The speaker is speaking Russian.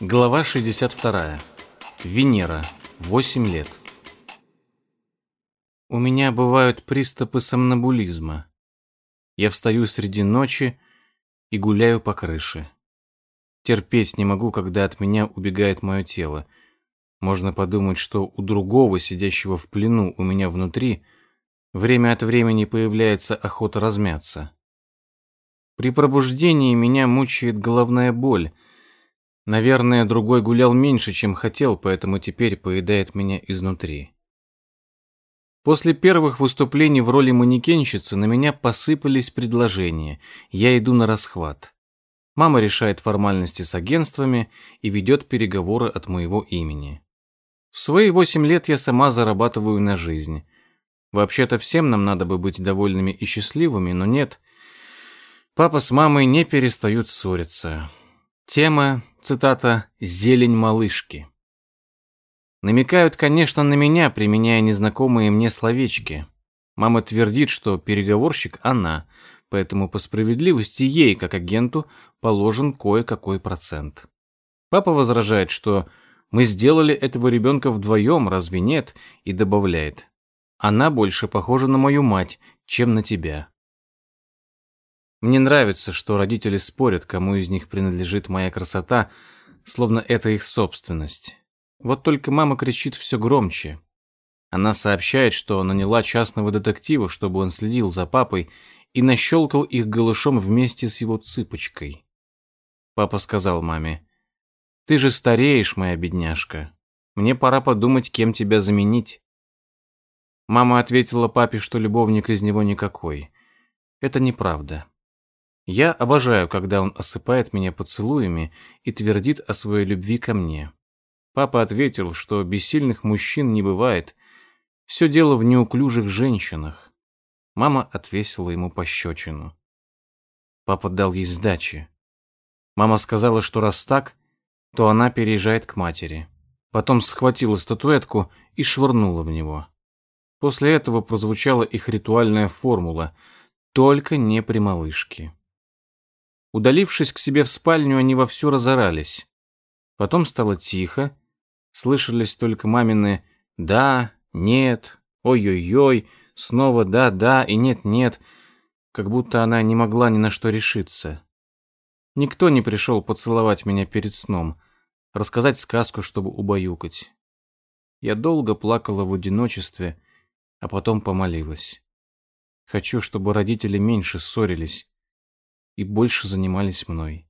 Глава 62. Венера. 8 лет. У меня бывают приступы сомнамбулизма. Я встаю среди ночи и гуляю по крыше. Терпеть не могу, когда от меня убегает мое тело. Можно подумать, что у другого, сидящего в плену у меня внутри, время от времени появляется охота размяться. При пробуждении меня мучает головная боль — Наверное, другой гулял меньше, чем хотел, поэтому теперь поедает меня изнутри. После первых выступлений в роли манекенщицы на меня посыпались предложения. Я иду на расхват. Мама решает формальности с агентствами и ведет переговоры от моего имени. В свои восемь лет я сама зарабатываю на жизнь. Вообще-то всем нам надо бы быть довольными и счастливыми, но нет. Папа с мамой не перестают ссориться. Тема, цитата, «зелень малышки». Намекают, конечно, на меня, применяя незнакомые мне словечки. Мама твердит, что переговорщик она, поэтому по справедливости ей, как агенту, положен кое-какой процент. Папа возражает, что мы сделали этого ребенка вдвоем, разве нет, и добавляет, она больше похожа на мою мать, чем на тебя. Мне нравится, что родители спорят, кому из них принадлежит моя красота, словно это их собственность. Вот только мама кричит все громче. Она сообщает, что наняла частного детектива, чтобы он следил за папой и нащелкал их голышом вместе с его цыпочкой. Папа сказал маме, «Ты же стареешь, моя бедняжка. Мне пора подумать, кем тебя заменить». Мама ответила папе, что любовник из него никакой. Это неправда. Я обожаю, когда он осыпает меня поцелуями и твердит о своей любви ко мне. Папа ответил, что бессильных мужчин не бывает. Все дело в неуклюжих женщинах. Мама отвесила ему пощечину. Папа дал ей сдачи. Мама сказала, что раз так, то она переезжает к матери. Потом схватила статуэтку и швырнула в него. После этого прозвучала их ритуальная формула «Только не при малышке». Удалившись к себе в спальню, они вовсю разорались. Потом стало тихо, слышались только мамины «да», «нет», «ой-ой-ой», снова «да-да» и «нет-нет», как будто она не могла ни на что решиться. Никто не пришел поцеловать меня перед сном, рассказать сказку, чтобы убаюкать. Я долго плакала в одиночестве, а потом помолилась. Хочу, чтобы родители меньше ссорились, и больше занимались мной.